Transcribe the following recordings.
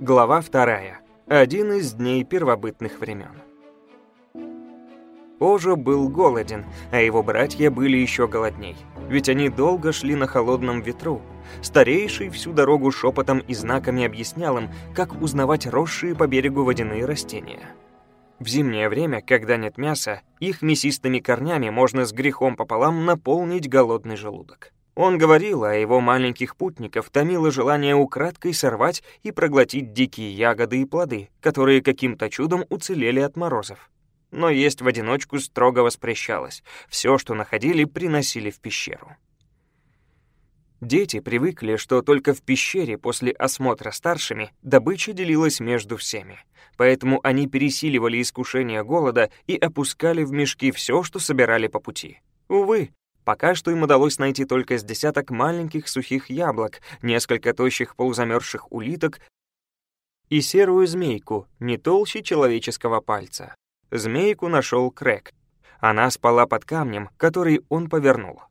Глава вторая. Один из дней первобытных времен. Ожо был голоден, а его братья были еще голодней. Ведь они долго шли на холодном ветру. Старейший всю дорогу шепотом и знаками объяснял им, как узнавать росшие по берегу водяные растения. В зимнее время, когда нет мяса, их мясистыми корнями можно с грехом пополам наполнить голодный желудок. Он говорил, а его маленьких путников томило желание украдкой сорвать и проглотить дикие ягоды и плоды, которые каким-то чудом уцелели от морозов. Но есть в одиночку строго воспрещалось. Все, что находили, приносили в пещеру. Дети привыкли, что только в пещере после осмотра старшими добыча делилась между всеми. Поэтому они пересиливали искушение голода и опускали в мешки все, что собирали по пути. Увы, Пока что им удалось найти только с десяток маленьких сухих яблок, несколько тощих полузамерзших улиток и серую змейку, не толще человеческого пальца. Змейку нашел Крэк. Она спала под камнем, который он повернул.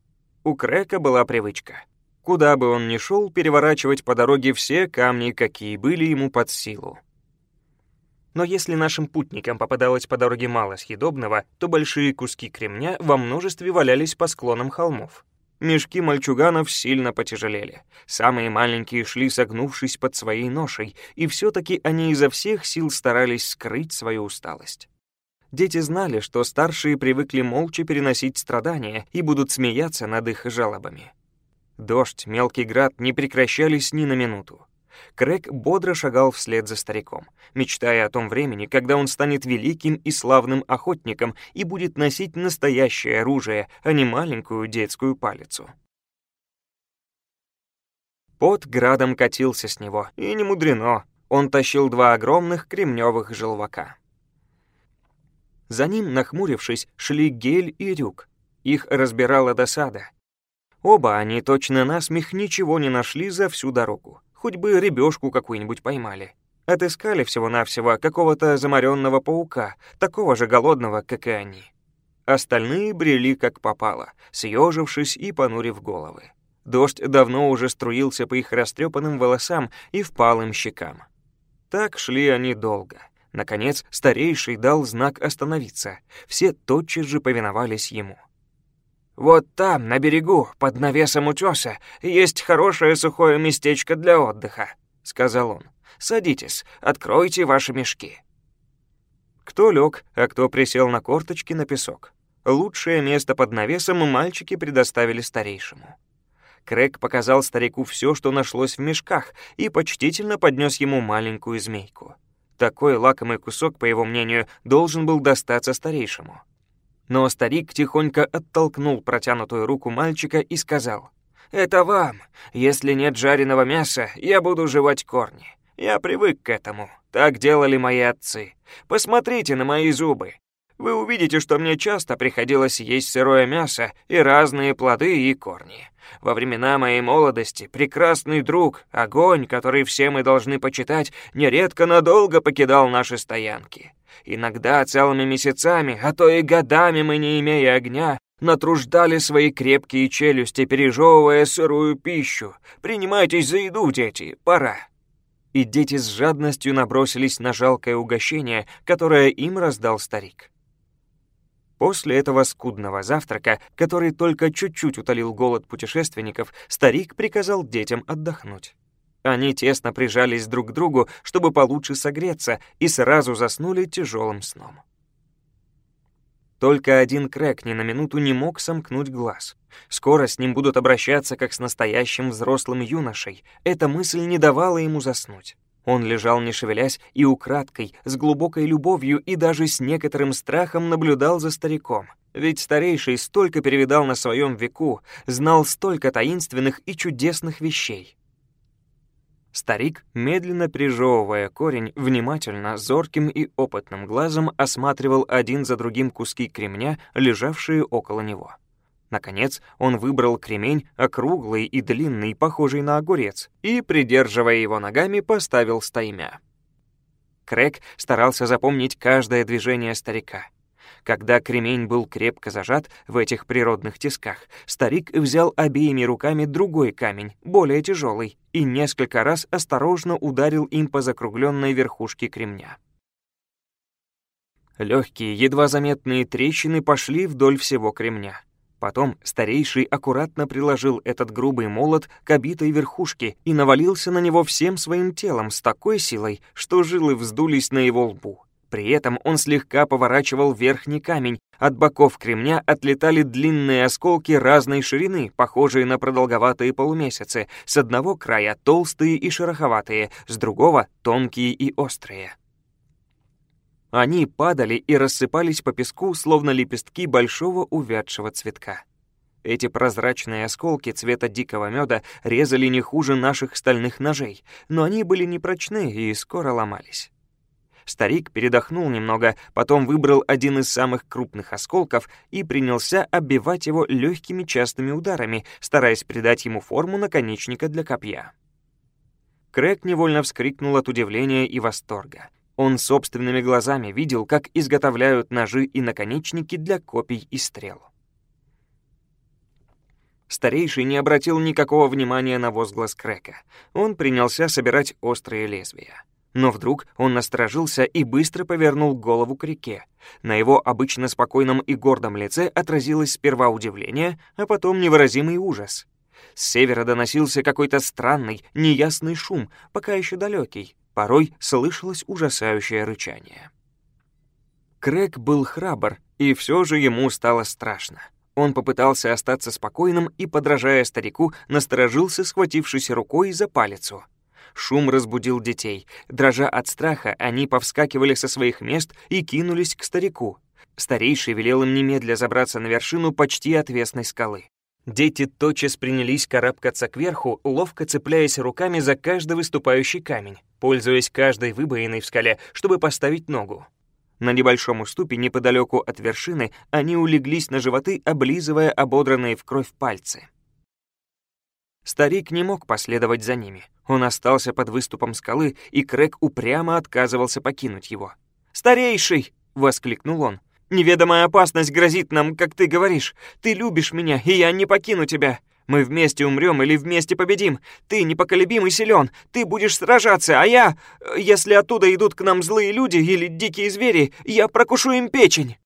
У Крэка была привычка. Куда бы он ни шел, переворачивать по дороге все камни, какие были ему под силу. Но если нашим путникам попадалось по дороге мало съедобного, то большие куски кремня во множестве валялись по склонам холмов. Мешки мальчуганов сильно потяжелели. Самые маленькие шли согнувшись под своей ношей, и все-таки они изо всех сил старались скрыть свою усталость. Дети знали, что старшие привыкли молча переносить страдания и будут смеяться над их жалобами. Дождь, мелкий град не прекращались ни на минуту. Крэг бодро шагал вслед за стариком, мечтая о том времени, когда он станет великим и славным охотником и будет носить настоящее оружие, а не маленькую детскую палицу. Пот градом катился с него, и не мудрено. Он тащил два огромных кремневых желвака. За ним, нахмурившись, шли Гель и Рюк. Их разбирала досада. Оба они точно насмех ничего не нашли за всю дорогу. Хоть бы рыбешку какую-нибудь поймали. Отыскали всего-навсего какого-то заморенного паука, такого же голодного, как и они. Остальные брели как попало, съежившись и понурив головы. Дождь давно уже струился по их растрепанным волосам и впалым щекам. Так шли они долго. Наконец, старейший дал знак остановиться. Все тотчас же повиновались ему. Вот там, на берегу, под навесом утёса, есть хорошее сухое местечко для отдыха», — сказал он. «Садитесь, откройте ваши мешки». Кто лег, а кто присел на корточки на песок. Лучшее место под навесом мальчики предоставили старейшему. Крэг показал старику все, что нашлось в мешках, и почтительно поднес ему маленькую змейку. Такой лакомый кусок, по его мнению, должен был достаться старейшему. Но старик тихонько оттолкнул протянутую руку мальчика и сказал, «Это вам. Если нет жареного мяса, я буду жевать корни. Я привык к этому. Так делали мои отцы. Посмотрите на мои зубы. Вы увидите, что мне часто приходилось есть сырое мясо и разные плоды и корни. Во времена моей молодости прекрасный друг, огонь, который все мы должны почитать, нередко надолго покидал наши стоянки. Иногда целыми месяцами, а то и годами мы, не имея огня, натруждали свои крепкие челюсти, пережевывая сырую пищу. Принимайтесь за еду, дети, пора. И дети с жадностью набросились на жалкое угощение, которое им раздал старик. После этого скудного завтрака, который только чуть-чуть утолил голод путешественников, старик приказал детям отдохнуть. Они тесно прижались друг к другу, чтобы получше согреться, и сразу заснули тяжелым сном. Только один Крэк ни на минуту не мог сомкнуть глаз. Скоро с ним будут обращаться как с настоящим взрослым юношей. Эта мысль не давала ему заснуть. Он лежал не шевелясь и украдкой, с глубокой любовью и даже с некоторым страхом наблюдал за стариком. Ведь старейший столько перевидал на своем веку, знал столько таинственных и чудесных вещей. Старик, медленно прижевывая корень, внимательно, зорким и опытным глазом осматривал один за другим куски кремня, лежавшие около него. Наконец, он выбрал кремень, округлый и длинный, похожий на огурец, и, придерживая его ногами, поставил стаймя. Крэк старался запомнить каждое движение старика. Когда кремень был крепко зажат в этих природных тисках, старик взял обеими руками другой камень, более тяжелый, и несколько раз осторожно ударил им по закругленной верхушке кремня. Легкие, едва заметные трещины пошли вдоль всего кремня. Потом старейший аккуратно приложил этот грубый молот к обитой верхушке и навалился на него всем своим телом с такой силой, что жилы вздулись на его лбу. При этом он слегка поворачивал верхний камень, от боков кремня отлетали длинные осколки разной ширины, похожие на продолговатые полумесяцы, с одного края толстые и шероховатые, с другого — тонкие и острые. Они падали и рассыпались по песку, словно лепестки большого увядшего цветка. Эти прозрачные осколки цвета дикого меда резали не хуже наших стальных ножей, но они были непрочны и скоро ломались. Старик передохнул немного, потом выбрал один из самых крупных осколков и принялся оббивать его легкими частыми ударами, стараясь придать ему форму наконечника для копья. Крэг невольно вскрикнул от удивления и восторга. Он собственными глазами видел, как изготовляют ножи и наконечники для копий и стрел. Старейший не обратил никакого внимания на возглас Крека. Он принялся собирать острые лезвия. Но вдруг он насторожился и быстро повернул голову к реке. На его обычно спокойном и гордом лице отразилось сперва удивление, а потом невыразимый ужас. С севера доносился какой-то странный, неясный шум, пока еще далекий. Порой слышалось ужасающее рычание. Крэг был храбр, и все же ему стало страшно. Он попытался остаться спокойным и, подражая старику, насторожился, схватившись рукой за палицу — Шум разбудил детей. Дрожа от страха, они повскакивали со своих мест и кинулись к старику. Старейший велел им немедля забраться на вершину почти отвесной скалы. Дети тотчас принялись карабкаться кверху, ловко цепляясь руками за каждый выступающий камень, пользуясь каждой выбоиной в скале, чтобы поставить ногу. На небольшом уступе неподалеку от вершины они улеглись на животы, облизывая ободранные в кровь пальцы. Старик не мог последовать за ними. Он остался под выступом скалы, и Крэг упрямо отказывался покинуть его. «Старейший!» — воскликнул он. «Неведомая опасность грозит нам, как ты говоришь. Ты любишь меня, и я не покину тебя. Мы вместе умрем или вместе победим. Ты непоколебим и силен. Ты будешь сражаться, а я... Если оттуда идут к нам злые люди или дикие звери, я прокушу им печень».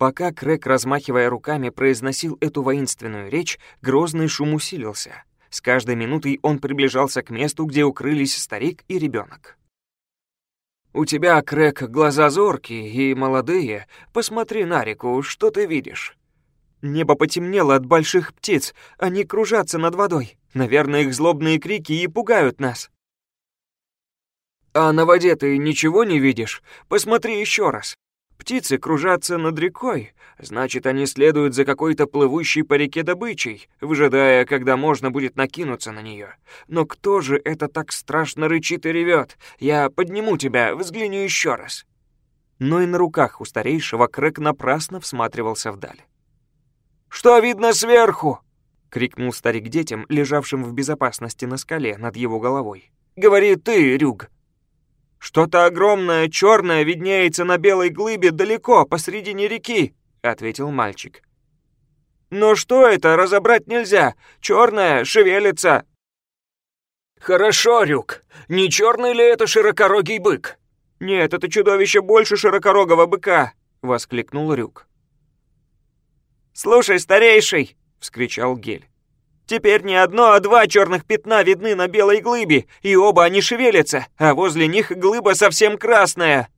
Пока Крэк, размахивая руками, произносил эту воинственную речь, грозный шум усилился. С каждой минутой он приближался к месту, где укрылись старик и ребенок. «У тебя, Крэк, глаза зоркие и молодые. Посмотри на реку, что ты видишь?» Небо потемнело от больших птиц, они кружатся над водой. Наверное, их злобные крики и пугают нас. «А на воде ты ничего не видишь? Посмотри еще раз. Птицы кружатся над рекой, значит, они следуют за какой-то плывущей по реке добычей, выжидая, когда можно будет накинуться на нее. Но кто же это так страшно рычит и ревет? Я подниму тебя, взгляни еще раз. Но и на руках у старейшего Крэк напрасно всматривался вдаль. «Что видно сверху?» — крикнул старик детям, лежавшим в безопасности на скале над его головой. «Говори ты, Рюг!» «Что-то огромное, черное виднеется на белой глыбе далеко, посредине реки», — ответил мальчик. «Но что это, разобрать нельзя. Черное, шевелится». «Хорошо, Рюк. Не черный ли это широкорогий бык?» «Нет, это чудовище больше широкорогого быка», — воскликнул Рюк. «Слушай, старейший!» — вскричал Гель. Теперь не одно, а два черных пятна видны на белой глыбе, и оба они шевелятся, а возле них глыба совсем красная.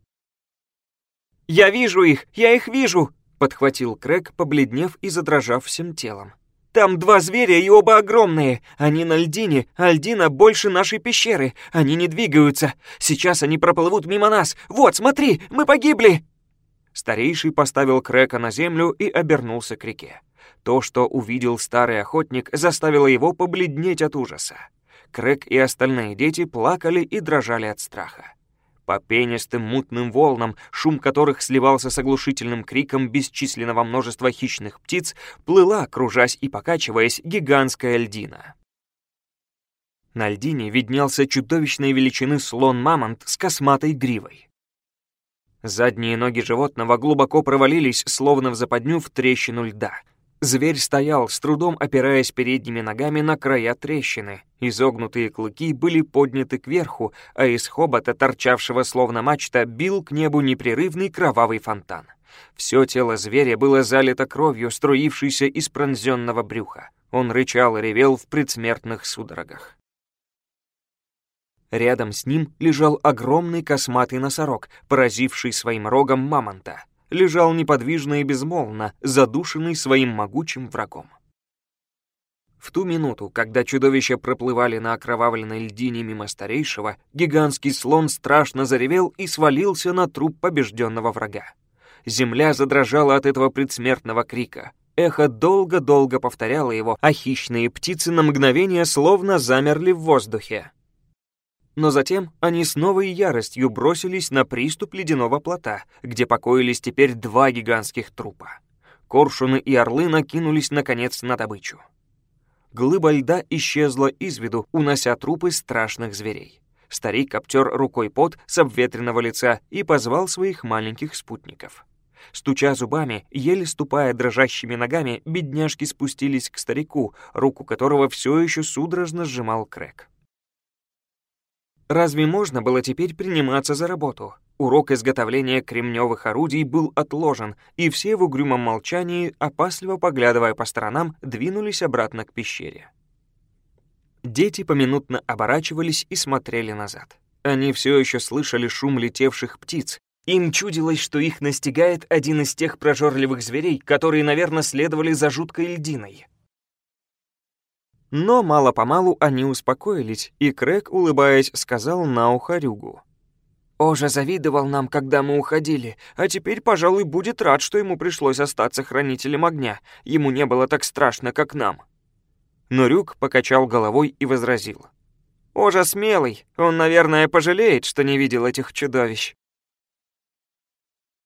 «Я вижу их, я их вижу!» — подхватил Крэг, побледнев и задрожав всем телом. «Там два зверя, и оба огромные. Они на льдине, а льдина больше нашей пещеры. Они не двигаются. Сейчас они проплывут мимо нас. Вот, смотри, мы погибли!» Старейший поставил Крэка на землю и обернулся к реке. То, что увидел старый охотник, заставило его побледнеть от ужаса. Крэк и остальные дети плакали и дрожали от страха. По пенистым мутным волнам, шум которых сливался с оглушительным криком бесчисленного множества хищных птиц, плыла, кружась и покачиваясь, гигантская льдина. На льдине виднелся чудовищной величины слон-мамонт с косматой гривой. Задние ноги животного глубоко провалились, словно в западню в трещину льда. Зверь стоял, с трудом опираясь передними ногами на края трещины. Изогнутые клыки были подняты кверху, а из хобота, торчавшего словно мачта, бил к небу непрерывный кровавый фонтан. Все тело зверя было залито кровью, струившейся из пронзенного брюха. Он рычал и ревел в предсмертных судорогах. Рядом с ним лежал огромный косматый носорог, поразивший своим рогом мамонта. Лежал неподвижно и безмолвно, задушенный своим могучим врагом. В ту минуту, когда чудовища проплывали на окровавленной льдине мимо старейшего, гигантский слон страшно заревел и свалился на труп побежденного врага. Земля задрожала от этого предсмертного крика. Эхо долго-долго повторяло его, а хищные птицы на мгновение словно замерли в воздухе. Но затем они с новой яростью бросились на приступ ледяного плота, где покоились теперь два гигантских трупа. Коршуны и орлы накинулись, наконец, на добычу. Глыба льда исчезла из виду, унося трупы страшных зверей. Старик обтер рукой пот с обветренного лица и позвал своих маленьких спутников. Стуча зубами, еле ступая дрожащими ногами, бедняжки спустились к старику, руку которого все еще судорожно сжимал Крэк. Разве можно было теперь приниматься за работу? Урок изготовления кремневых орудий был отложен, и все в угрюмом молчании, опасливо поглядывая по сторонам, двинулись обратно к пещере. Дети поминутно оборачивались и смотрели назад. Они все еще слышали шум летевших птиц. Им чудилось, что их настигает один из тех прожорливых зверей, которые, наверное, следовали за жуткой льдиной. Но мало-помалу они успокоились, и Крэг, улыбаясь, сказал на ухо Рюгу. «Ожа завидовал нам, когда мы уходили, а теперь, пожалуй, будет рад, что ему пришлось остаться хранителем огня. Ему не было так страшно, как нам». Но Рюк покачал головой и возразил. «Ожа смелый, он, наверное, пожалеет, что не видел этих чудовищ».